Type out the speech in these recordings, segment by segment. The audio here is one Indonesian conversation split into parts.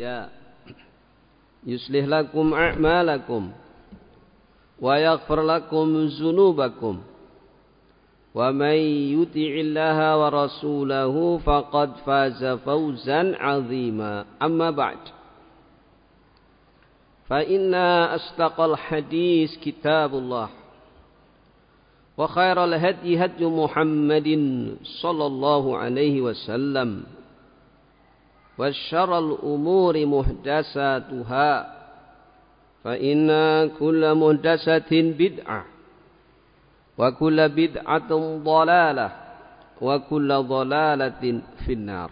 ya Yuslih lakum a'malakum wa yaghfir lakum dzunubakum. Wa may yuti'illaha wa rasulahu faqad faza fawzan 'azima. Amma ba'd. fa inna astaqal hadis kitabullah wa khairal هدي محمد muhammadin sallallahu alaihi wasallam وشر الأمور محدثاتها فإن كل محدثة بدعة وكل بدعة ضلالة وكل ضلالة في النار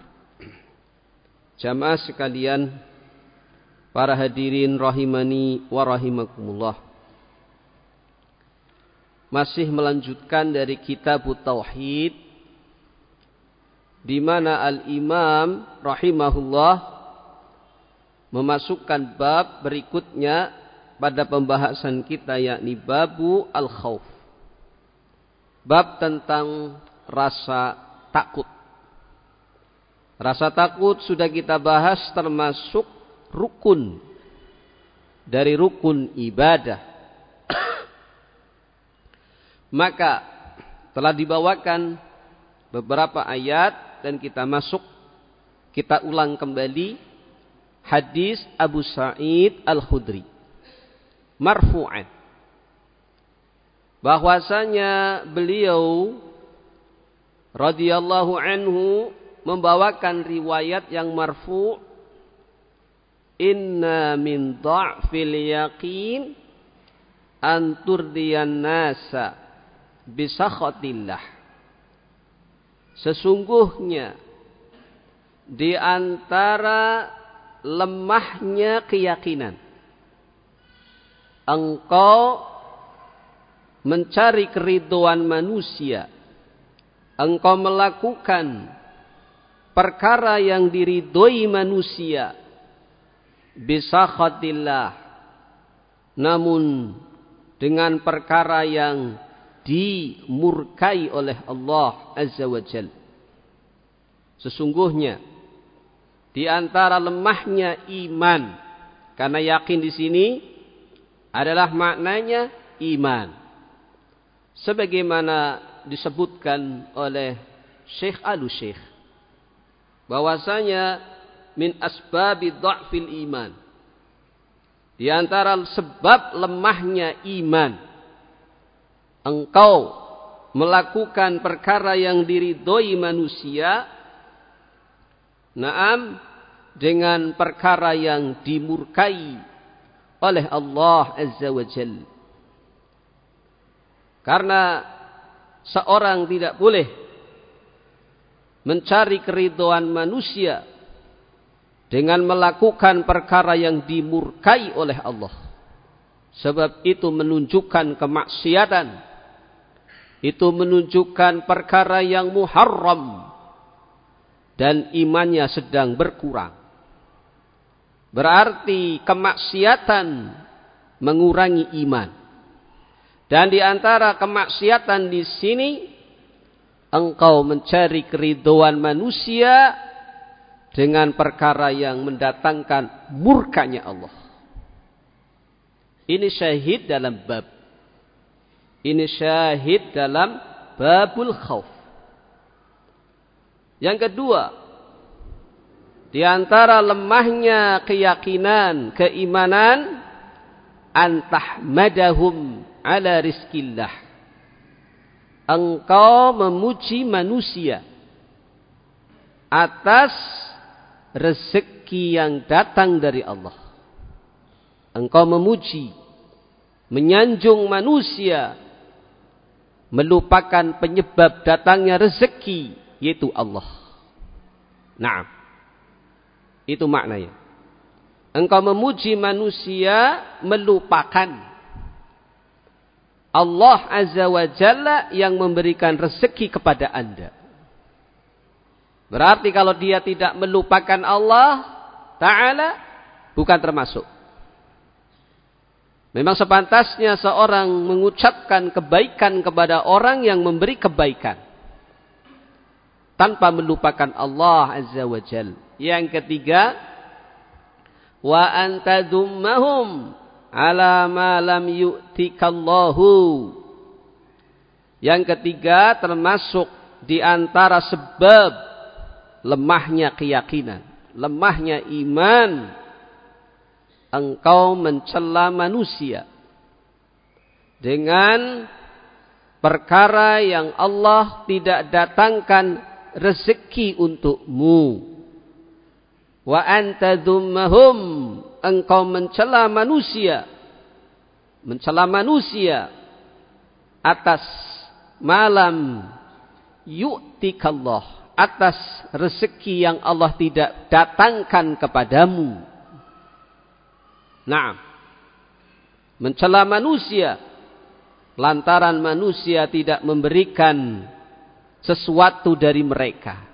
Jamaah sekalian, para hadirin rahimani wa rahimakumullah. Masih melanjutkan dari kitab Tauhid di mana Al-Imam rahimahullah memasukkan bab berikutnya pada pembahasan kita yakni babu al-khauf. Bab tentang rasa takut. Rasa takut sudah kita bahas termasuk rukun dari rukun ibadah. Maka telah dibawakan beberapa ayat dan kita masuk kita ulang kembali hadis Abu Sa'id Al-Khudri. Marfu'an. Bahwasanya beliau radhiyallahu anhu membawakan riwayat yang marfu' inna min dha'fil yaqin an turdiyan nasa bisakhatillah sesungguhnya di antara lemahnya keyakinan engkau mencari keriduan manusia, engkau melakukan perkara yang diridhoi manusia. Bisa khatillah. Namun dengan perkara yang dimurkai oleh Allah Azza wa Jal. Sesungguhnya di antara lemahnya iman karena yakin di sini adalah maknanya iman sebagaimana disebutkan oleh Syekh Al-Syekh bahwasanya min asbabi dha'fil iman di antara sebab lemahnya iman engkau melakukan perkara yang diridhoi manusia naam dengan perkara yang dimurkai oleh Allah Azza wa Jalla karena seorang tidak boleh mencari keriduan manusia dengan melakukan perkara yang dimurkai oleh Allah. Sebab itu menunjukkan kemaksiatan. Itu menunjukkan perkara yang muharram. Dan imannya sedang berkurang. Berarti kemaksiatan mengurangi iman. Dan di antara kemaksiatan di sini engkau mencari keriduan manusia dengan perkara yang mendatangkan murkanya Allah. Ini syahid dalam bab. Ini syahid dalam babul khauf. Yang kedua, di antara lemahnya keyakinan, keimanan, antahmadahum ala rizkillah. Engkau memuji manusia atas rezeki yang datang dari Allah. Engkau memuji, menyanjung manusia, melupakan penyebab datangnya rezeki, yaitu Allah. Nah, itu maknanya. Engkau memuji manusia, melupakan Allah Azza wa Jalla yang memberikan rezeki kepada anda. Berarti kalau dia tidak melupakan Allah Ta'ala, bukan termasuk. Memang sepantasnya seorang mengucapkan kebaikan kepada orang yang memberi kebaikan. Tanpa melupakan Allah Azza wa Jalla. Yang ketiga, wa antadummahum ala ma lam yu'tikallahu. Yang ketiga termasuk di antara sebab lemahnya keyakinan, lemahnya iman engkau mencela manusia dengan perkara yang Allah tidak datangkan rezeki untukmu. Wa anta engkau mencela manusia mencela manusia atas malam yu'tikallah atas rezeki yang Allah tidak datangkan kepadamu. Nah, mencela manusia lantaran manusia tidak memberikan sesuatu dari mereka.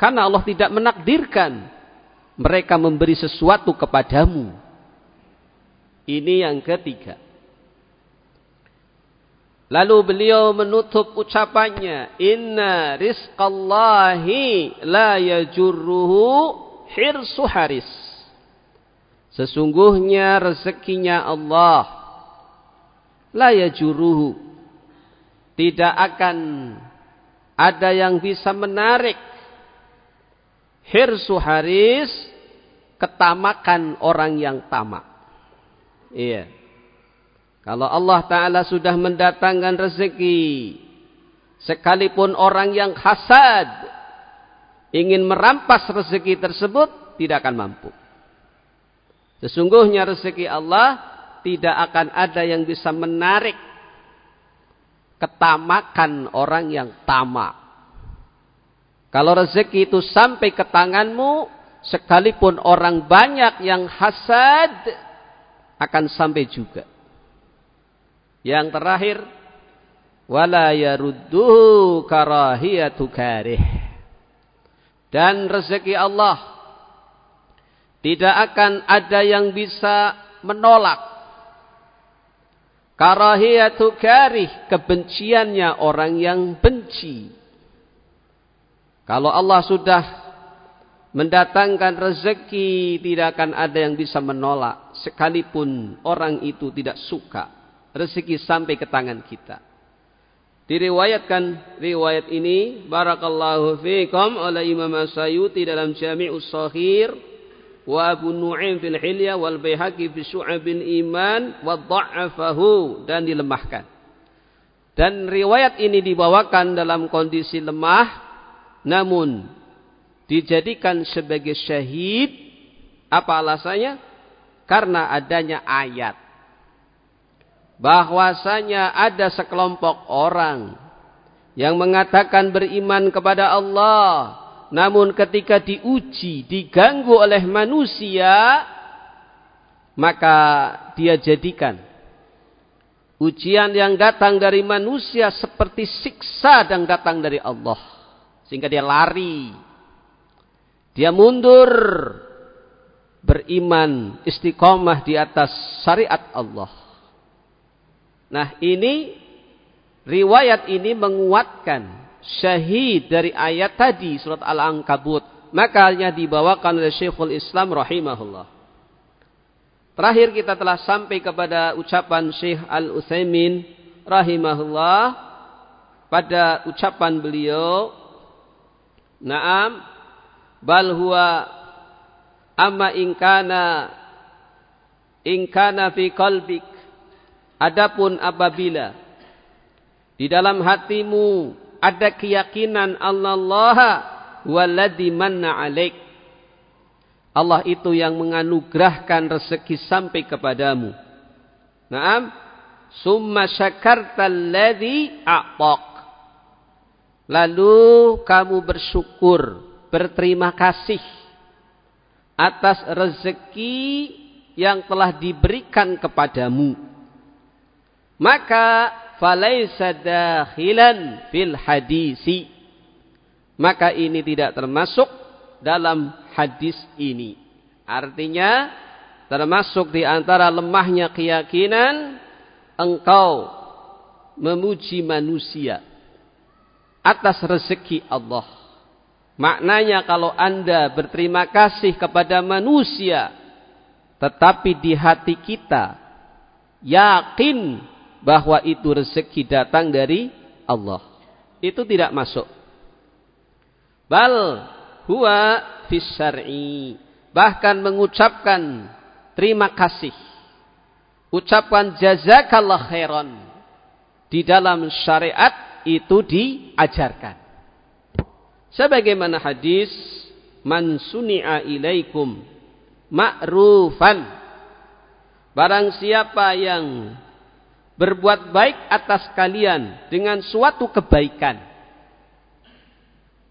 Karena Allah tidak menakdirkan mereka memberi sesuatu kepadamu. Ini yang ketiga. Lalu beliau menutup ucapannya, Inna rizqallahi la yajurruhu hirsu haris. Sesungguhnya rezekinya Allah la yajurruhu. Tidak akan ada yang bisa menarik hirsu haris ketamakan orang yang tamak. Iya. Kalau Allah Ta'ala sudah mendatangkan rezeki. Sekalipun orang yang hasad. Ingin merampas rezeki tersebut. Tidak akan mampu. Sesungguhnya rezeki Allah. Tidak akan ada yang bisa menarik. Ketamakan orang yang tamak. Kalau rezeki itu sampai ke tanganmu sekalipun orang banyak yang hasad akan sampai juga. Yang terakhir wala yarudduhu karahiyatu karih. Dan rezeki Allah tidak akan ada yang bisa menolak karahiyatu karih kebenciannya orang yang benci. Kalau Allah sudah mendatangkan rezeki tidak akan ada yang bisa menolak sekalipun orang itu tidak suka rezeki sampai ke tangan kita. Diriwayatkan riwayat ini barakallahu fiikum oleh Imam As-Sayuti dalam Jami'us Shahir wa Abu Nu'aim fil Hilya wal Baihaqi fi Syu'abil Iman wa dha'afahu dan dilemahkan. Dan riwayat ini dibawakan dalam kondisi lemah namun dijadikan sebagai syahid apa alasannya? Karena adanya ayat bahwasanya ada sekelompok orang yang mengatakan beriman kepada Allah namun ketika diuji diganggu oleh manusia maka dia jadikan ujian yang datang dari manusia seperti siksa yang datang dari Allah. Sehingga dia lari. Dia mundur. Beriman istiqomah di atas syariat Allah. Nah ini riwayat ini menguatkan syahid dari ayat tadi surat Al-Ankabut. Makanya dibawakan oleh Syekhul Islam rahimahullah. Terakhir kita telah sampai kepada ucapan Syekh Al-Utsaimin rahimahullah pada ucapan beliau Naam bal huwa amma ingkana ingkana fi qalbik adapun apabila di dalam hatimu ada keyakinan Allah walladzi manna alaik Allah itu yang menganugerahkan rezeki sampai kepadamu. Naam, summa syakarta alladzi a'taq. Lalu kamu bersyukur berterima kasih atas rezeki yang telah diberikan kepadamu. Maka falaisa dakhilan fil hadisi. Maka ini tidak termasuk dalam hadis ini. Artinya termasuk di antara lemahnya keyakinan engkau memuji manusia atas rezeki Allah. Maknanya kalau anda berterima kasih kepada manusia tetapi di hati kita yakin bahwa itu rezeki datang dari Allah. Itu tidak masuk. Bal huwa fis Bahkan mengucapkan terima kasih. Ucapkan jazakallah khairan. Di dalam syariat itu diajarkan. Sebagaimana hadis man suni'a ilaikum ma'rufan barang siapa yang berbuat baik atas kalian dengan suatu kebaikan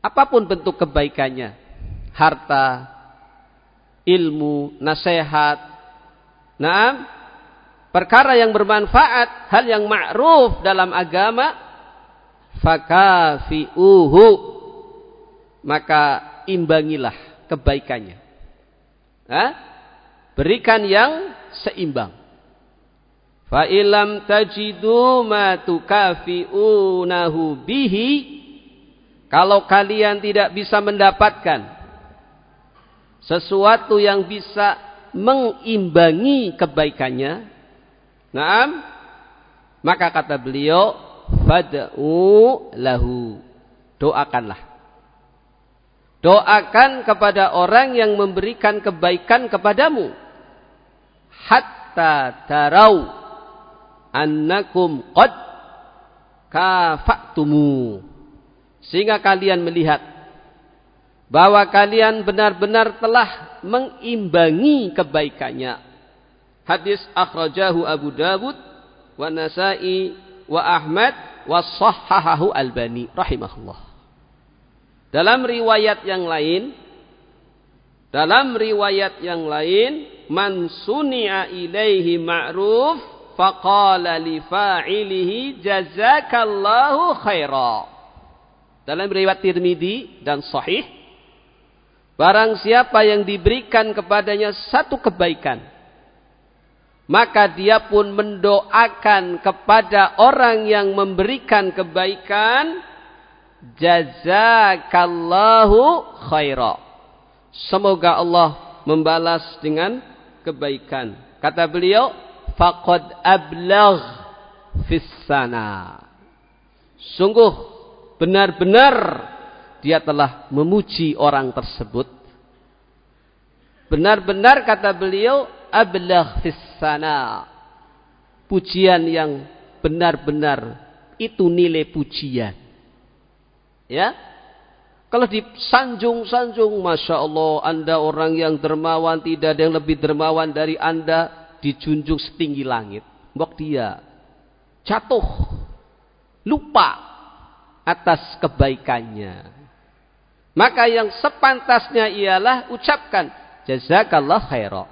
apa pun bentuk kebaikannya harta ilmu nasihat nah perkara yang bermanfaat hal yang ma'ruf dalam agama fakafi'uhu maka imbangilah kebaikannya? Berikan yang seimbang. Fa ilam tajidu ma tukafi'unahu bihi kalau kalian tidak bisa mendapatkan sesuatu yang bisa mengimbangi kebaikannya, naam, maka kata beliau, fad'u lahu. Doakanlah. Doakan kepada orang yang memberikan kebaikan kepadamu. Hatta tarau annakum qad kafa'tumu. Sehingga kalian melihat bahwa kalian benar-benar telah mengimbangi kebaikannya. Hadis akhrajahu Abu Dawud wa Nasa'i wa Ahmad wa sahhahahu Albani rahimahullah. Dalam riwayat yang lain, dalam riwayat yang lain, man suni'a ilaihi ma'ruf faqala li fa'ilihi jazakallahu khaira. Dalam riwayat Tirmidzi dan sahih, barang siapa yang diberikan kepadanya satu kebaikan, maka dia pun mendoakan kepada orang yang memberikan kebaikan jazakallahu khaira. Semoga Allah membalas dengan kebaikan. Kata beliau, faqad ablagh fis sana. Sungguh benar-benar dia telah memuji orang tersebut. Benar-benar kata beliau ablagh fis sana. Pujian yang benar-benar itu nilai pujian. Ya. Kalau disanjung-sanjung, Masya Allah, Anda orang yang dermawan, tidak ada yang lebih dermawan dari Anda, dijunjung setinggi langit. Mbok dia jatuh, lupa atas kebaikannya. Maka yang sepantasnya ialah ucapkan, Jazakallah khairah.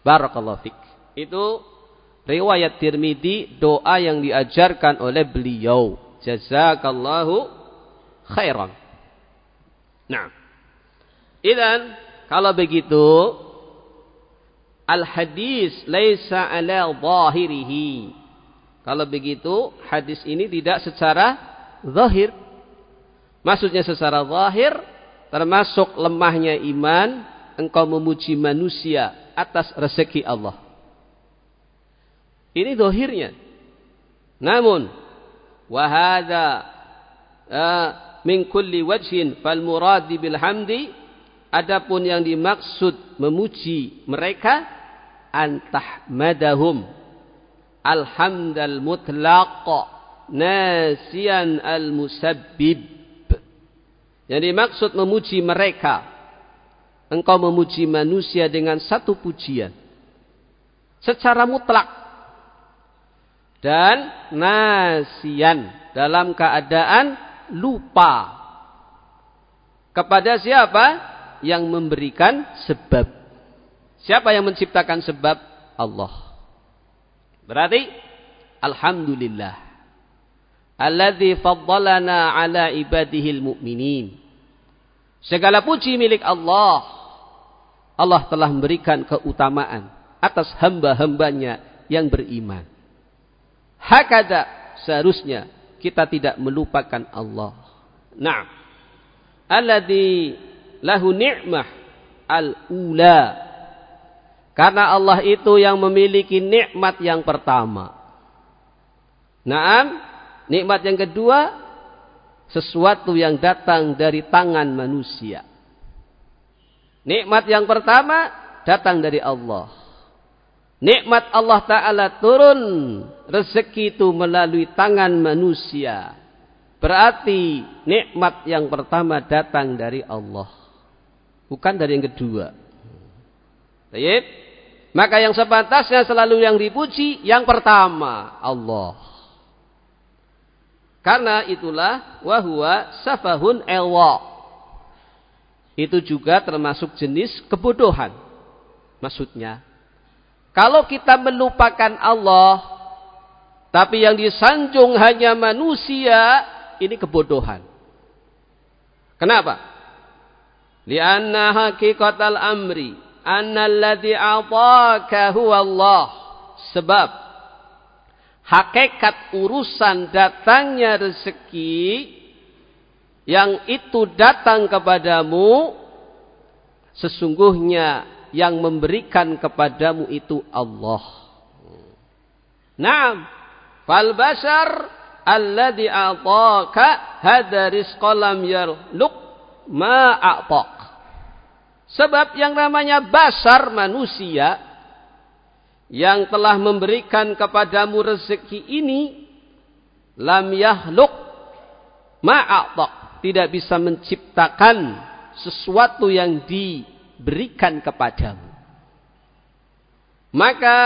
Barakallah fik. Itu riwayat Tirmidzi doa yang diajarkan oleh beliau. Jazakallahu khairan. Nah, idan kalau begitu al hadis laisa ala zahirihi. Kalau begitu hadis ini tidak secara zahir. Maksudnya secara zahir termasuk lemahnya iman engkau memuji manusia atas rezeki Allah. Ini zahirnya. Namun wahada uh, min kulli wajhin fal muradi bil hamdi adapun yang dimaksud memuji mereka antahmadahum alhamdal mutlaq nasian al musabbib. Yang dimaksud memuji mereka engkau memuji manusia dengan satu pujian. Secara mutlak dan nasian dalam keadaan lupa kepada siapa? Yang memberikan sebab. Siapa yang menciptakan sebab? Allah. Berarti alhamdulillah. Alladzi faddalana ala ibadihil mu'minin. Segala puji milik Allah. Allah telah memberikan keutamaan atas hamba-hambanya yang beriman. Hakada seharusnya kita tidak melupakan Allah. Nah, alladzi lahu ni'mah al-ula. Karena Allah itu yang memiliki nikmat yang pertama. Naam, nikmat yang kedua sesuatu yang datang dari tangan manusia. Nikmat yang pertama datang dari Allah. Nikmat Allah Ta'ala turun rezeki itu melalui tangan manusia. Berarti nikmat yang pertama datang dari Allah. Bukan dari yang kedua. Baik. Maka yang sepantasnya selalu yang dipuji yang pertama Allah. Karena itulah wahwa safahun elwa. Itu juga termasuk jenis kebodohan. Maksudnya kalau kita melupakan Allah, tapi yang disanjung hanya manusia, ini kebodohan. Kenapa? Lianna hakikatal amri Allah. Sebab hakikat urusan datangnya rezeki yang itu datang kepadamu sesungguhnya yang memberikan kepadamu itu Allah. Naam. Fal basar alladhi a'taka hadha rizqalam yarluq ma a'tak. Sebab yang namanya basar manusia yang telah memberikan kepadamu rezeki ini lam yahluk ma'atak tidak bisa menciptakan sesuatu yang di berikan kepadamu. Maka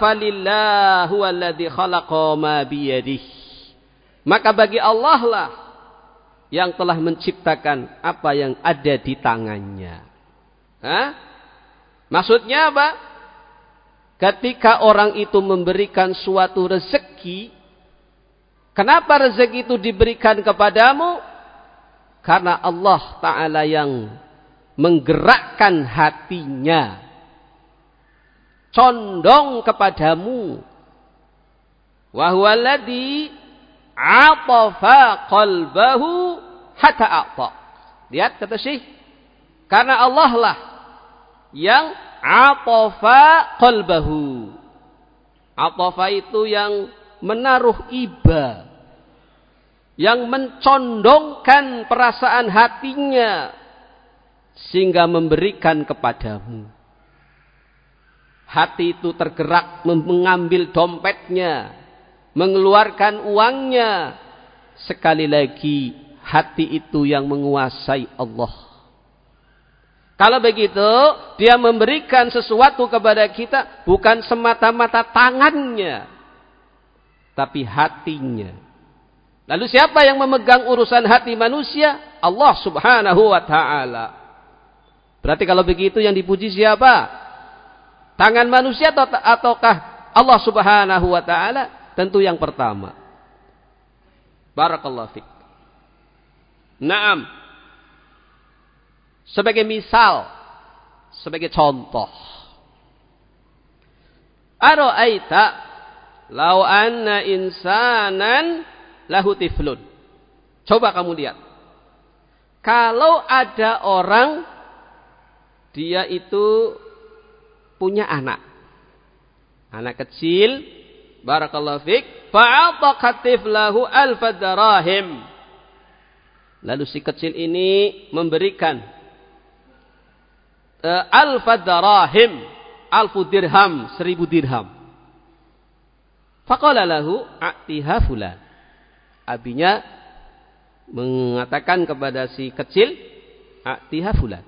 falillahu alladhi khalaqa ma biyadih. Maka bagi Allah lah yang telah menciptakan apa yang ada di tangannya. Hah? Maksudnya apa? Ketika orang itu memberikan suatu rezeki, kenapa rezeki itu diberikan kepadamu? Karena Allah Ta'ala yang menggerakkan hatinya condong kepadamu wa huwa alladhi atafa qalbahu hatta ata lihat kata Syekh karena Allah lah yang atafa qalbahu atafa itu yang menaruh iba yang mencondongkan perasaan hatinya sehingga memberikan kepadamu. Hati itu tergerak mengambil dompetnya, mengeluarkan uangnya. Sekali lagi, hati itu yang menguasai Allah. Kalau begitu, dia memberikan sesuatu kepada kita bukan semata-mata tangannya, tapi hatinya. Lalu siapa yang memegang urusan hati manusia? Allah Subhanahu wa taala. Berarti kalau begitu yang dipuji siapa? Tangan manusia atau ataukah Allah Subhanahu wa taala? Tentu yang pertama. Barakallahu fik. Naam. Sebagai misal, sebagai contoh. Ara'aita lau anna insanan lahu tiflun. Coba kamu lihat. Kalau ada orang dia itu punya anak. Anak kecil, barakallahu fik, fa'ataqatif lahu alfa darahim. Lalu si kecil ini memberikan uh, alfa darahim, alfu dirham, seribu dirham. Faqala lahu a'tiha fulan. Abinya mengatakan kepada si kecil, a'tiha fulan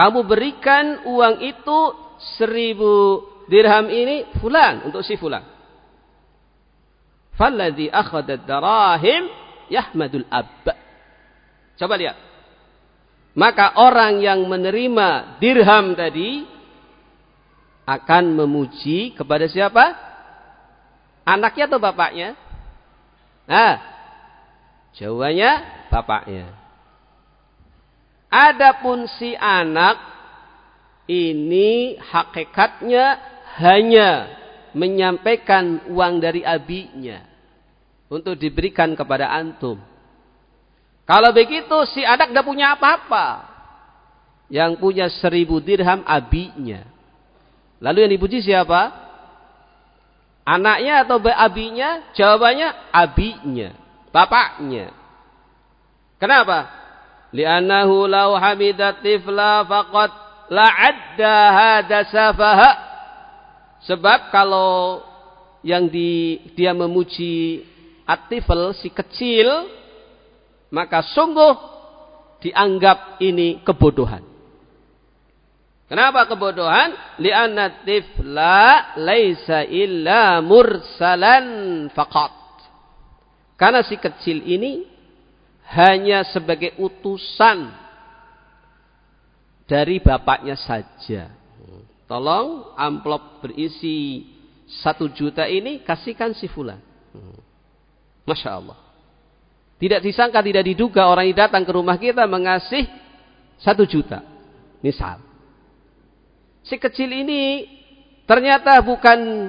kamu berikan uang itu seribu dirham ini fulan untuk si fulan. Falladhi akhadad darahim yahmadul abba. Coba lihat. Maka orang yang menerima dirham tadi akan memuji kepada siapa? Anaknya atau bapaknya? Nah, jawabannya bapaknya. Adapun si anak ini hakikatnya hanya menyampaikan uang dari abinya untuk diberikan kepada antum. Kalau begitu si anak tidak punya apa-apa. Yang punya seribu dirham abinya. Lalu yang dipuji siapa? Anaknya atau abinya? Jawabannya abinya, bapaknya. Kenapa? Li'annahu law hamidat tifla faqad la'adda hada safaha. Sebab kalau yang di, dia memuji atifel si kecil, maka sungguh dianggap ini kebodohan. Kenapa kebodohan? Li'anna tifla laisa illa mursalan faqat. Karena si kecil ini hanya sebagai utusan dari bapaknya saja. Tolong amplop berisi satu juta ini kasihkan si fulan. Masya Allah. Tidak disangka, tidak diduga orang yang datang ke rumah kita mengasih satu juta. Misal. Si kecil ini ternyata bukan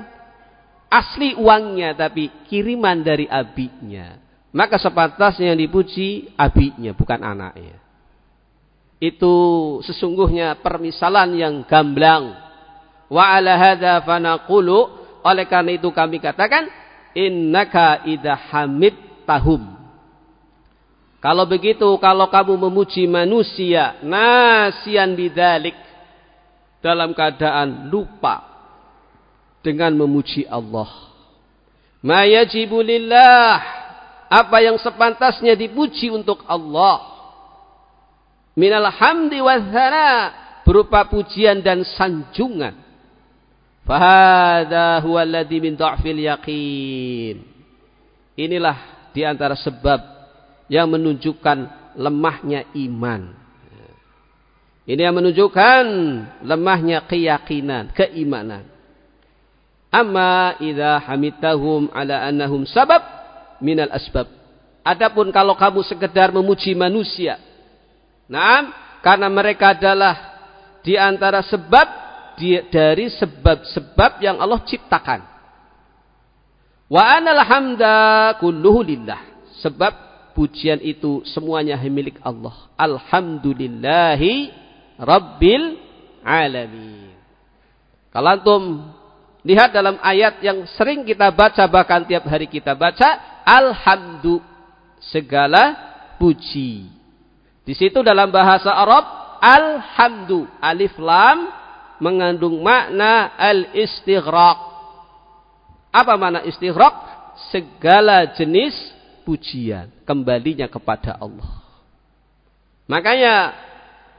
asli uangnya tapi kiriman dari abinya. Maka sepantasnya yang dipuji abinya bukan anaknya. Itu sesungguhnya permisalan yang gamblang. Wa ala hadza fanaqulu oleh karena itu kami katakan innaka idza hamid tahum. Kalau begitu kalau kamu memuji manusia nasian bidzalik dalam keadaan lupa dengan memuji Allah. Ma yajibu lillah apa yang sepantasnya dipuji untuk Allah. Minal hamdi wa berupa pujian dan sanjungan. Fahada huwa alladhi min yaqin. Inilah di antara sebab yang menunjukkan lemahnya iman. Ini yang menunjukkan lemahnya keyakinan, keimanan. Amma idza hamitahum ala annahum sabab minal asbab. Adapun kalau kamu sekedar memuji manusia. Nah, karena mereka adalah di antara sebab dari sebab-sebab yang Allah ciptakan. Wa anal. Sebab pujian itu semuanya milik Allah. Alhamdulillahi Rabbil Alamin. Kalau antum lihat dalam ayat yang sering kita baca bahkan tiap hari kita baca alhamdu segala puji. Di situ dalam bahasa Arab alhamdu alif lam mengandung makna al-istighraq. Apa makna istighraq? Segala jenis pujian kembalinya kepada Allah. Makanya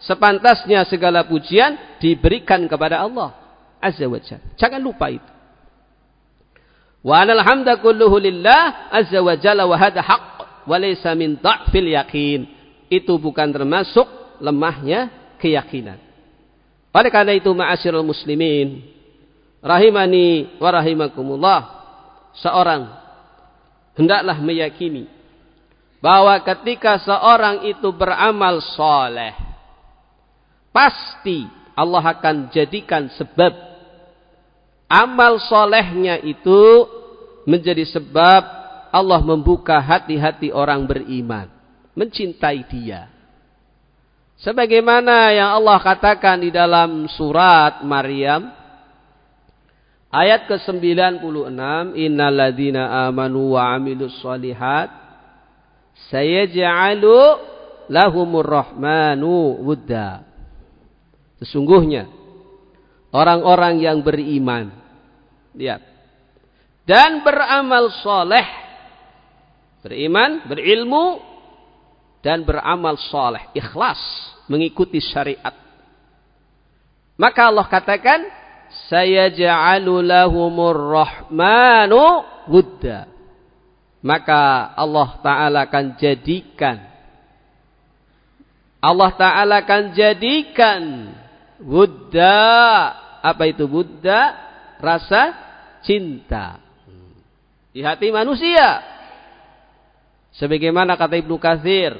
sepantasnya segala pujian diberikan kepada Allah Azza wa Jalla. Jangan lupa itu. Wa anal kulluhu lillah Azza wa Jalla wa hada haqq wa laysa min dha'fil yaqin. Itu bukan termasuk lemahnya keyakinan. Oleh karena itu ma'asyiral muslimin rahimani wa rahimakumullah seorang hendaklah meyakini bahwa ketika seorang itu beramal soleh Pasti Allah akan jadikan sebab amal solehnya itu menjadi sebab Allah membuka hati-hati orang beriman. Mencintai dia. Sebagaimana yang Allah katakan di dalam surat Maryam. Ayat ke-96. Innaladzina amanu wa amilus solihat. Sayaj'alu lahumur rahmanu wudda. Sesungguhnya orang-orang yang beriman, lihat, dan beramal soleh, beriman, berilmu, dan beramal soleh, ikhlas, mengikuti syariat. Maka Allah katakan, saya ja'alu lahumur rahmanu wudda. Maka Allah Ta'ala akan jadikan Allah Ta'ala akan jadikan Buddha. Apa itu Buddha? Rasa cinta. Di hati manusia. Sebagaimana kata Ibnu Katsir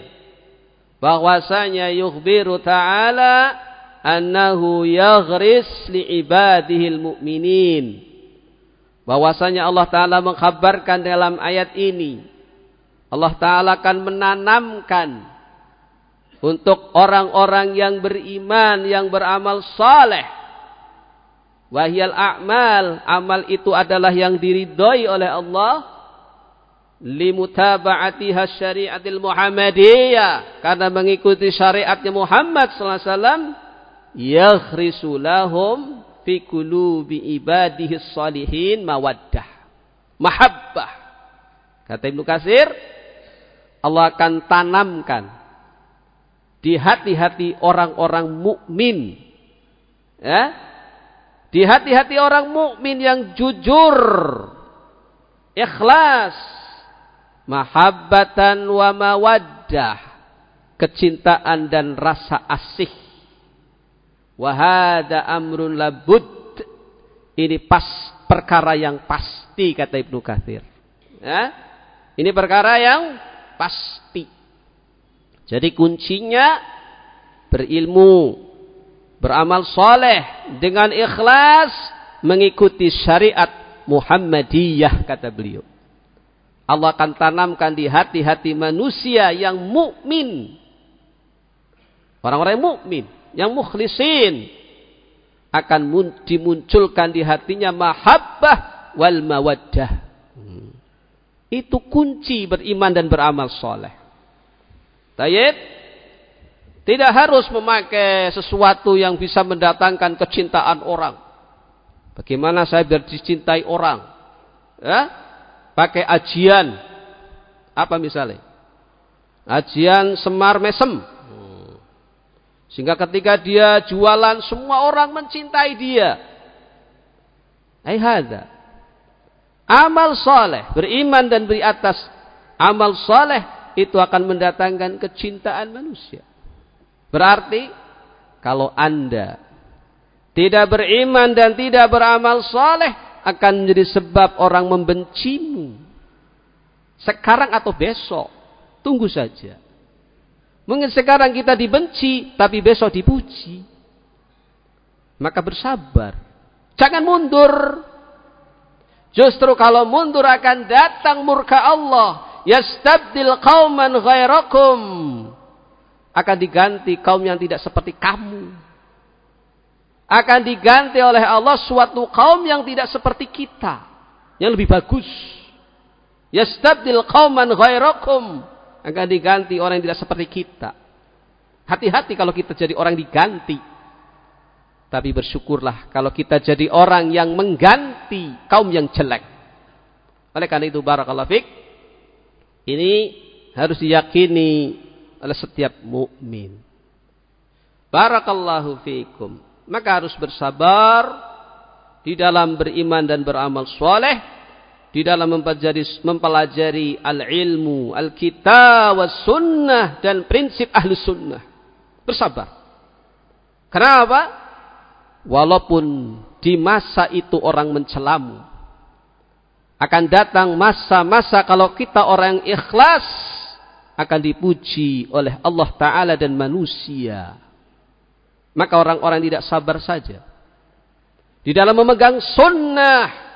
bahwasanya yukhbiru ta'ala annahu yaghris li ibadihil mu'minin. Bahwasanya Allah taala mengkhabarkan dalam ayat ini Allah taala akan menanamkan untuk orang-orang yang beriman, yang beramal saleh. Wahyal a'mal, amal itu adalah yang diridhoi oleh Allah limutaba'atiha syariatil Muhammadiyah karena mengikuti syariatnya Muhammad sallallahu alaihi wasallam yakhrisu lahum fi qulubi ibadihi salihin mawaddah mahabbah kata Ibnu Katsir Allah akan tanamkan di hati-hati orang-orang mukmin ya di hati-hati orang mukmin yang jujur, ikhlas, mahabbatan wa mawaddah, kecintaan dan rasa asih. Wahada amrun labud. Ini pas perkara yang pasti kata Ibnu Katsir. Ya? Ini perkara yang pasti. Jadi kuncinya berilmu, beramal soleh dengan ikhlas mengikuti syariat Muhammadiyah kata beliau. Allah akan tanamkan di hati-hati manusia yang mukmin. Orang-orang yang mukmin, yang mukhlisin akan dimunculkan di hatinya mahabbah wal mawaddah. Hmm. Itu kunci beriman dan beramal soleh. Tayyib. Tidak harus memakai sesuatu yang bisa mendatangkan kecintaan orang. Bagaimana saya biar dicintai orang? Ya? Pakai ajian. Apa misalnya? Ajian semar mesem. Sehingga ketika dia jualan semua orang mencintai dia. Aihada. Amal soleh. Beriman dan beri atas. Amal soleh itu akan mendatangkan kecintaan manusia. Berarti kalau Anda tidak beriman dan tidak beramal soleh akan menjadi sebab orang membencimu. Sekarang atau besok. Tunggu saja. Mungkin sekarang kita dibenci, tapi besok dipuji. Maka bersabar. Jangan mundur. Justru kalau mundur akan datang murka Allah. Yastabdil qawman ghairakum akan diganti kaum yang tidak seperti kamu. Akan diganti oleh Allah suatu kaum yang tidak seperti kita. Yang lebih bagus. Yastabdil qauman ghairakum. Akan diganti orang yang tidak seperti kita. Hati-hati kalau kita jadi orang diganti. Tapi bersyukurlah kalau kita jadi orang yang mengganti kaum yang jelek. Oleh karena itu barakallahu fik. Ini harus diyakini oleh setiap mukmin. Barakallahu fiikum. Maka harus bersabar di dalam beriman dan beramal soleh, di dalam mempelajari, al-ilmu, al-kitab, sunnah dan prinsip ahlu sunnah. Bersabar. Kenapa? Walaupun di masa itu orang mencelamu. Akan datang masa-masa kalau kita orang ikhlas akan dipuji oleh Allah Ta'ala dan manusia. Maka orang-orang tidak sabar saja. Di dalam memegang sunnah.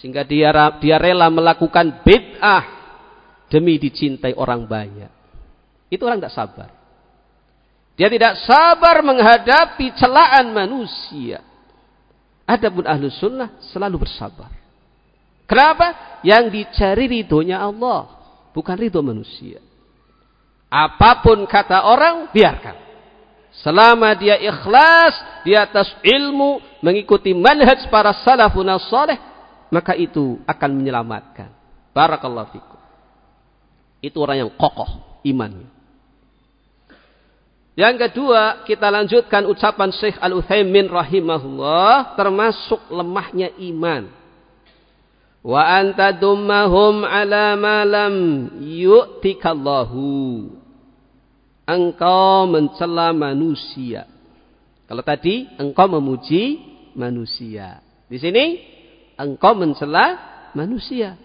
Sehingga dia, dia rela melakukan bid'ah. Demi dicintai orang banyak. Itu orang tidak sabar. Dia tidak sabar menghadapi celaan manusia. Adapun ahlu sunnah selalu bersabar. Kenapa? Yang dicari ridhonya Allah bukan ridho manusia. Apa pun kata orang, biarkan. Selama dia ikhlas di atas ilmu, mengikuti manhaj para salafun salih, maka itu akan menyelamatkan. Barakallahu fikum. Itu orang yang kokoh imannya. Yang kedua, kita lanjutkan ucapan Syekh Al-Uthaymin rahimahullah, termasuk lemahnya iman wa anta dummahum ala ma lam yu'tikallahu engkau mencela manusia kalau tadi engkau memuji manusia di sini engkau mencela manusia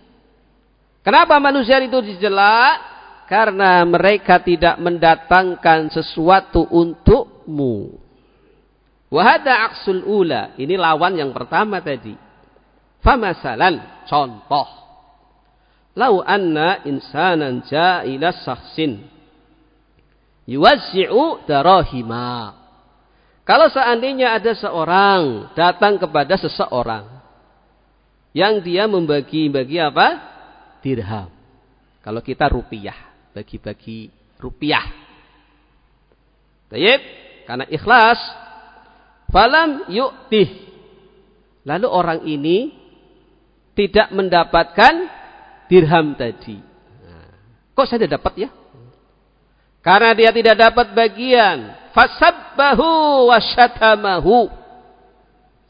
kenapa manusia itu dicela karena mereka tidak mendatangkan sesuatu untukmu wahada aksul ula ini lawan yang pertama tadi Famasalan, contoh. Lau anna insanan ja'ilas sahsin. Yuwazi'u darahima. Kalau seandainya ada seorang datang kepada seseorang yang dia membagi-bagi apa? Dirham. Kalau kita rupiah, bagi-bagi rupiah. Baik, karena ikhlas, falam yu'tih. Lalu orang ini tidak mendapatkan dirham tadi. Nah, kok saya tidak dapat ya? Karena dia tidak dapat bagian. Fasabbahu wasyatamahu.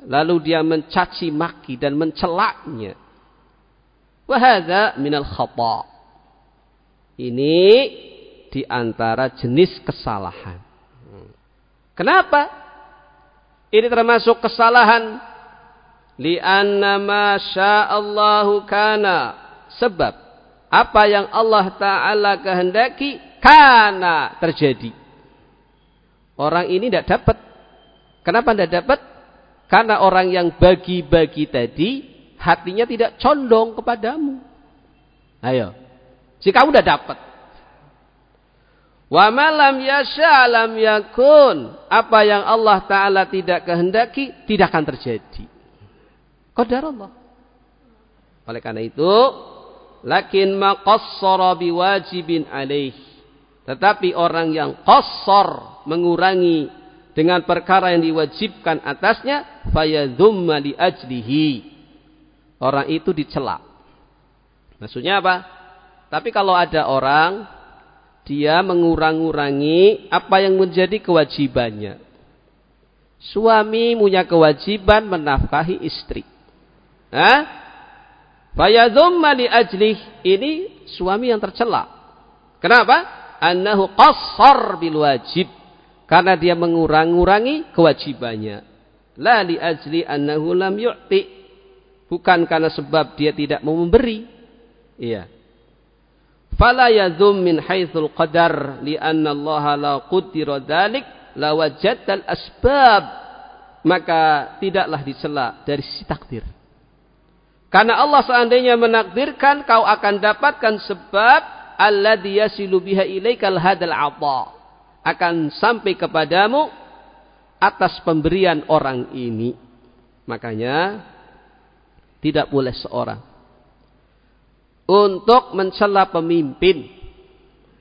Lalu dia mencaci maki dan mencelaknya. Wahada minal khata. Ini di antara jenis kesalahan. Kenapa? Ini termasuk kesalahan. Lianna ma sya'allahu kana. Sebab apa yang Allah Ta'ala kehendaki karena terjadi. Orang ini tidak dapat. Kenapa tidak dapat? Karena orang yang bagi-bagi tadi hatinya tidak condong kepadamu. Ayo. Si kamu tidak dapat. Wa malam yasha lam yakun. Apa yang Allah Ta'ala tidak kehendaki, tidak akan terjadi. Qadar Allah. Oleh karena itu, lakin maqassara biwajibin alaih. Tetapi orang yang kosor mengurangi dengan perkara yang diwajibkan atasnya, fayadhumma li ajlihi. Orang itu dicela. Maksudnya apa? Tapi kalau ada orang dia mengurang-urangi apa yang menjadi kewajibannya. Suami punya kewajiban menafkahi istri. Hah? Fayadhumma li ajlih. Ini suami yang tercela. Kenapa? annahu qassar bil wajib karena dia mengurang-urangi kewajibannya. La li ajli annahu lam yu'ti. Bukan karena sebab dia tidak mau memberi. Iya. Fala yadhum min haitsul qadar li anna Allah la qudira dzalik la wajadal asbab. Maka tidaklah dicela dari sisi takdir. Karena Allah seandainya menakdirkan kau akan dapatkan sebab alladhi yasilu biha ilaikal hadal ata akan sampai kepadamu atas pemberian orang ini. Makanya tidak boleh seorang untuk mencela pemimpin.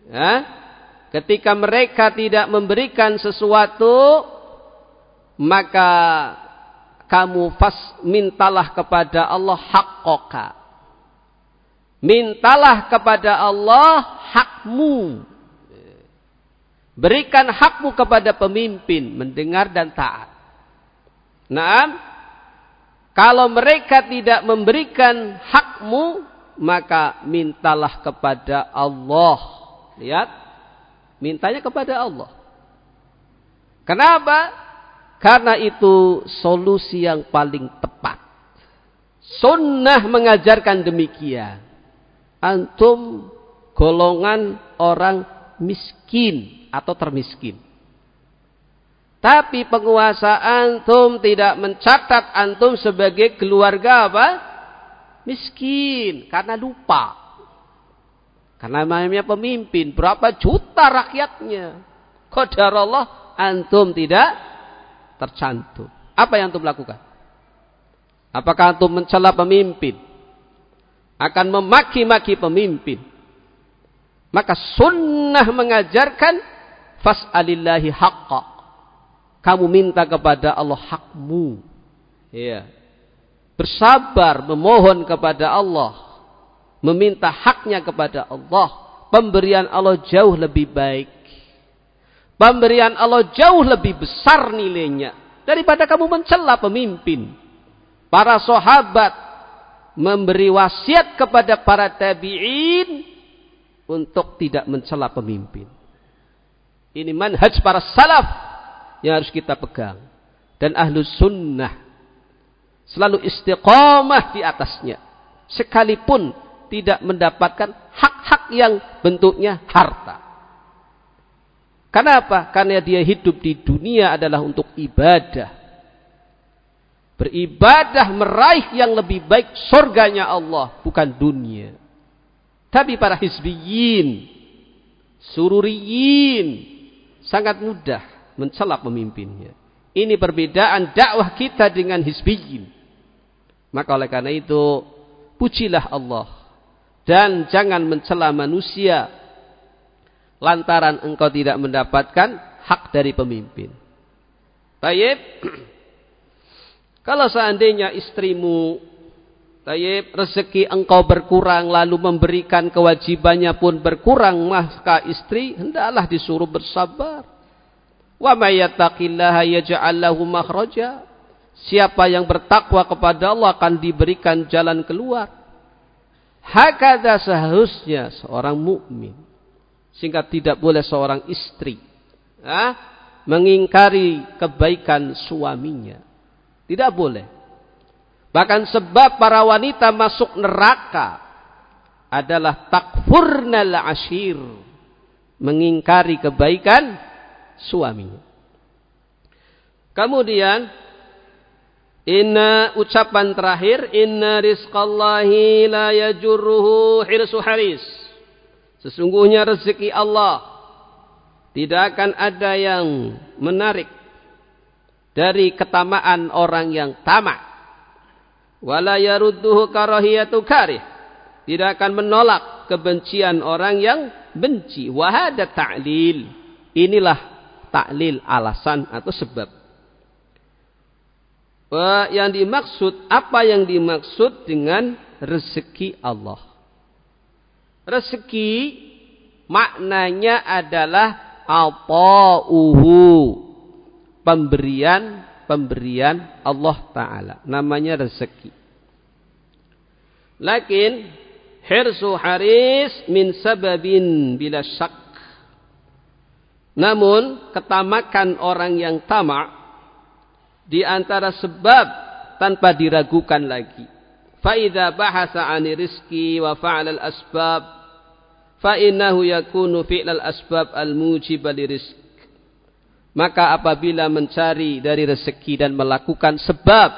Ya, ketika mereka tidak memberikan sesuatu, maka kamu fas mintalah kepada Allah haqqoka Mintalah kepada Allah hakmu. Berikan hakmu kepada pemimpin, mendengar dan taat. Nah, kalau mereka tidak memberikan hakmu, maka mintalah kepada Allah. Lihat, mintanya kepada Allah. Kenapa? Karena itu solusi yang paling tepat. Sunnah mengajarkan demikian antum golongan orang miskin atau termiskin. Tapi penguasa antum tidak mencatat antum sebagai keluarga apa? Miskin. Karena lupa. Karena namanya pemimpin. Berapa juta rakyatnya. Qadar Allah antum tidak tercantum. Apa yang antum lakukan? Apakah antum mencela pemimpin? akan memaki-maki pemimpin. Maka sunnah mengajarkan fas'alillahi haqqa. Kamu minta kepada Allah hakmu. Ya. Bersabar memohon kepada Allah. Meminta haknya kepada Allah. Pemberian Allah jauh lebih baik. Pemberian Allah jauh lebih besar nilainya. Daripada kamu mencela pemimpin. Para sahabat memberi wasiat kepada para tabi'in untuk tidak mencela pemimpin. Ini manhaj para salaf yang harus kita pegang. Dan ahlu sunnah selalu istiqamah di atasnya. Sekalipun tidak mendapatkan hak-hak yang bentuknya harta. Kenapa? Karena dia hidup di dunia adalah untuk ibadah Beribadah meraih yang lebih baik surganya Allah. Bukan dunia. Tapi para hizbiyin. Sururiyin. Sangat mudah mencela pemimpinnya. Ini perbedaan dakwah kita dengan hizbiyin. Maka oleh karena itu, pujilah Allah. Dan jangan mencela manusia. Lantaran engkau tidak mendapatkan hak dari pemimpin. Tayyib. Kalau seandainya istrimu Tayyib, rezeki engkau berkurang lalu memberikan kewajibannya pun berkurang maka istri hendaklah disuruh bersabar. Wa may yattaqillaha yaj'al lahu makhraja. Siapa yang bertakwa kepada Allah akan diberikan jalan keluar. Hakada seharusnya seorang mukmin. Sehingga tidak boleh seorang istri ha, mengingkari kebaikan suaminya. Tidak boleh. Bahkan sebab para wanita masuk neraka adalah takfurnal ashir. Mengingkari kebaikan suaminya. Kemudian inna ucapan terakhir inna rizqallahi la yajurruhu hirsu haris. Sesungguhnya rezeki Allah tidak akan ada yang menarik dari ketamaan orang yang tamak wala yarudduhu karahiyatu tidak akan menolak kebencian orang yang benci. Wahada ta'lil. Inilah ta'lil alasan atau sebab. Yang dimaksud apa yang dimaksud dengan rezeki Allah? Rezeki maknanya adalah ata'uhu pemberian pemberian Allah Ta'ala. Namanya rezeki. Lakin hirsu haris min sababin bila syak. Namun ketamakan orang yang tamak di antara sebab tanpa diragukan lagi. Faida bahasa ani rizki wa fa'al al-asbab fa innahu yakunu fi'l al-asbab al-mujib li rizki maka apabila mencari dari rezeki dan melakukan sebab,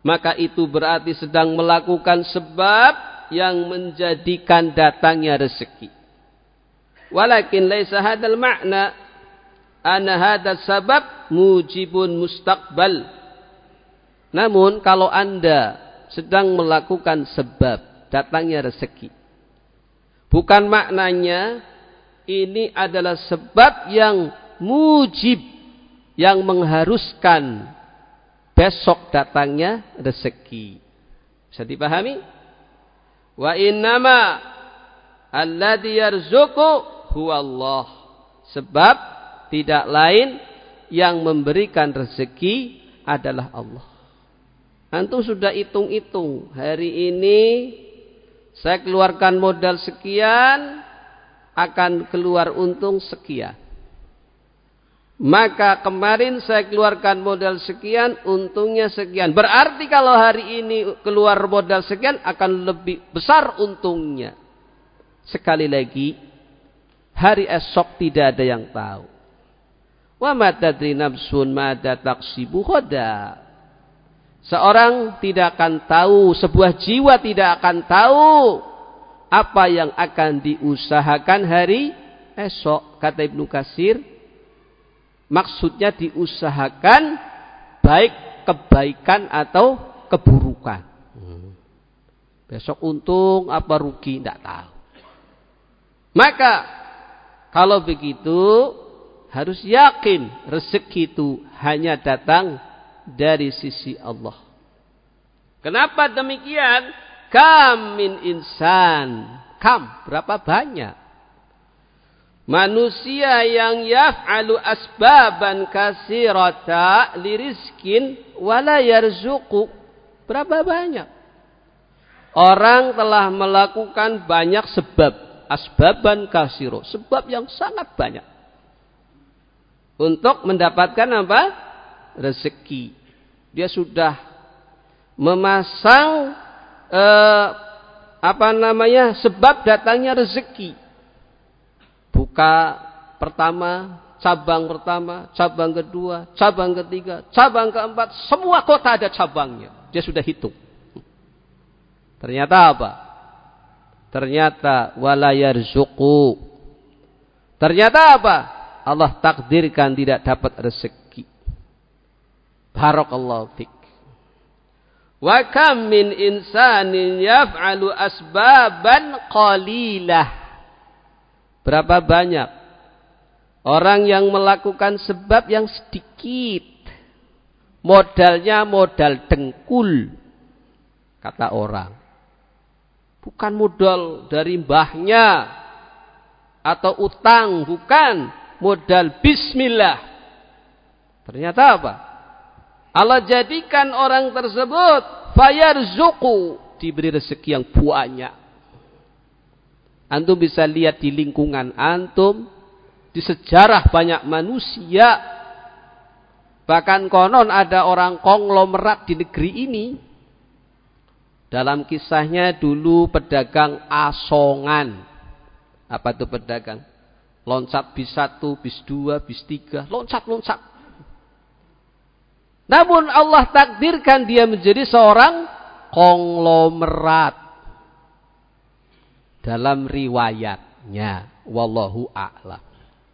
maka itu berarti sedang melakukan sebab yang menjadikan datangnya rezeki. Walakin laisa hadal makna anna hadal sabab mujibun mustaqbal. Namun kalau Anda sedang melakukan sebab datangnya rezeki. Bukan maknanya ini adalah sebab yang mujib yang mengharuskan besok datangnya rezeki. Bisa dipahami? Wa innama alladhi huwa Allah. Sebab tidak lain yang memberikan rezeki adalah Allah. Antum sudah hitung-hitung. Hari ini saya keluarkan modal sekian, akan keluar untung sekian. Maka kemarin saya keluarkan modal sekian, untungnya sekian. Berarti kalau hari ini keluar modal sekian akan lebih besar untungnya. Sekali lagi, hari esok tidak ada yang tahu. Wa nafsun. Seorang tidak akan tahu, sebuah jiwa tidak akan tahu apa yang akan diusahakan hari esok. Kata Ibnu Kasir, Maksudnya diusahakan baik kebaikan atau keburukan. Hmm. Besok untung apa rugi tidak tahu. Maka kalau begitu harus yakin rezeki itu hanya datang dari sisi Allah. Kenapa demikian? Kam min insan. Kam berapa banyak? Manusia yang yaf'alu asbaban kasirata liriskin wala yarzuku. Berapa banyak? Orang telah melakukan banyak sebab. Asbaban kasiro. Sebab yang sangat banyak. Untuk mendapatkan apa? Rezeki. Dia sudah memasang eh, apa namanya sebab datangnya rezeki buka pertama, cabang pertama, cabang kedua, cabang ketiga, cabang keempat, semua kota ada cabangnya. Dia sudah hitung. Ternyata apa? Ternyata walayar zuku. Ternyata apa? Allah takdirkan tidak dapat rezeki. Barakallahu fik. Wa kam min insanin yaf'alu asbaban qalilah. Berapa banyak orang yang melakukan sebab yang sedikit. Modalnya modal dengkul. Kata orang. Bukan modal dari mbahnya. Atau utang. Bukan. Modal bismillah. Ternyata apa? Allah jadikan orang tersebut fayarzuku diberi rezeki yang banyak. Antum bisa lihat di lingkungan antum, di sejarah banyak manusia. Bahkan konon ada orang konglomerat di negeri ini. Dalam kisahnya dulu pedagang asongan. Apa itu pedagang? Loncat bis satu, bis dua, bis tiga. Loncat, loncat. Namun Allah takdirkan dia menjadi seorang konglomerat. Dalam riwayatnya. Wallahu a'lam.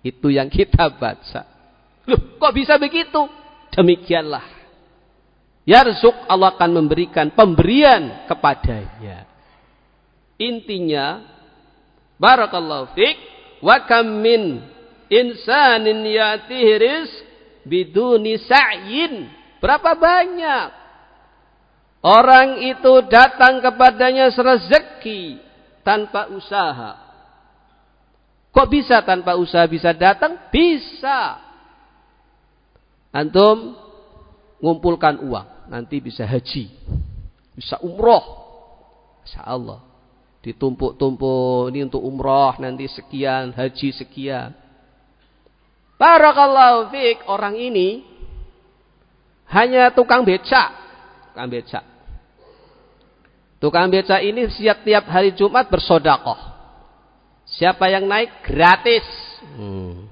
Itu yang kita baca. Loh, kok bisa begitu? Demikianlah. Yarzuk Allah akan memberikan pemberian kepadanya. Intinya, Barakallahu fiqh. Wa kam min insanin yatihi rizq biduni sa'yin Berapa banyak orang itu datang kepadanya rezeki tanpa usaha. Kok bisa tanpa usaha bisa datang? Bisa. Antum ngumpulkan uang, nanti bisa haji, bisa umroh. Masya Allah. Ditumpuk-tumpuk, ini untuk umroh, nanti sekian, haji sekian. Barakallahu fiqh, orang ini hanya tukang becak. Tukang becak. Tukang becak ini setiap tiap hari Jumat bersodakoh. Siapa yang naik gratis. Hmm.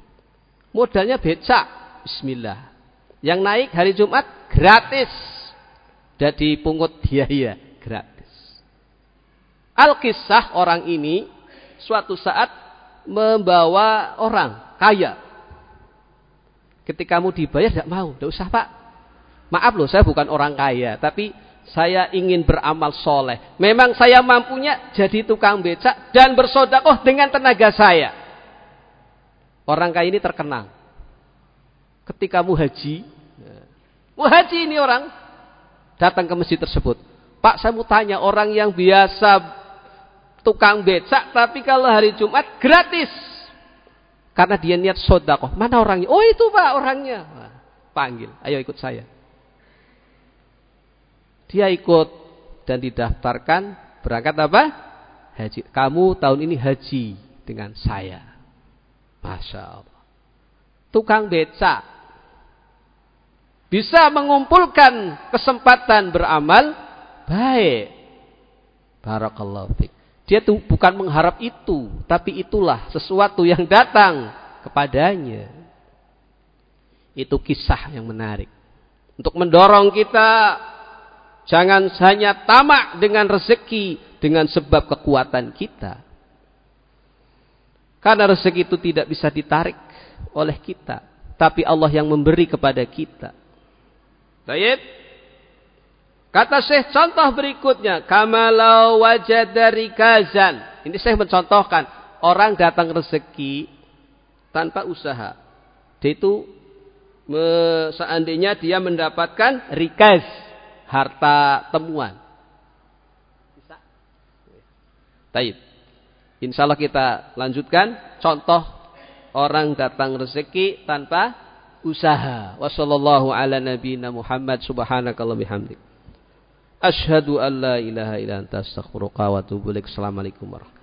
Modalnya becak. Bismillah. Yang naik hari Jumat gratis. Jadi pungut biaya gratis. Alkisah orang ini suatu saat membawa orang kaya. Ketika mau dibayar tidak mau. Tidak usah pak. Maaf loh, saya bukan orang kaya, tapi saya ingin beramal soleh. Memang saya mampunya jadi tukang becak dan bersodakoh dengan tenaga saya. Orang kaya ini terkenang. Ketika mu haji, mu haji ini orang datang ke masjid tersebut. Pak, saya mau tanya orang yang biasa tukang becak, tapi kalau hari Jumat gratis. Karena dia niat sodakoh. Mana orangnya? Oh itu pak orangnya. panggil, ayo ikut saya. Dia ikut dan didaftarkan berangkat apa? Haji. Kamu tahun ini haji dengan saya. Masya Allah. Tukang beca. Bisa mengumpulkan kesempatan beramal baik. Barakallahu fiqh. Dia tuh bukan mengharap itu, tapi itulah sesuatu yang datang kepadanya. Itu kisah yang menarik. Untuk mendorong kita Jangan hanya tamak dengan rezeki dengan sebab kekuatan kita. Karena rezeki itu tidak bisa ditarik oleh kita. Tapi Allah yang memberi kepada kita. Baik. Kata Syekh contoh berikutnya. Kamalau dari kazan. Ini saya mencontohkan. Orang datang rezeki tanpa usaha. Dia itu seandainya dia mendapatkan rikaz harta temuan. Bisa? Taib. Insya Allah kita lanjutkan contoh orang datang rezeki tanpa usaha. Wassallallahu ala nabiyina Muhammad subhanakallah bihamdik. Ashhadu an la ilaha illa anta astaghfiruka wa atubu ilaik. Assalamualaikum warahmatullahi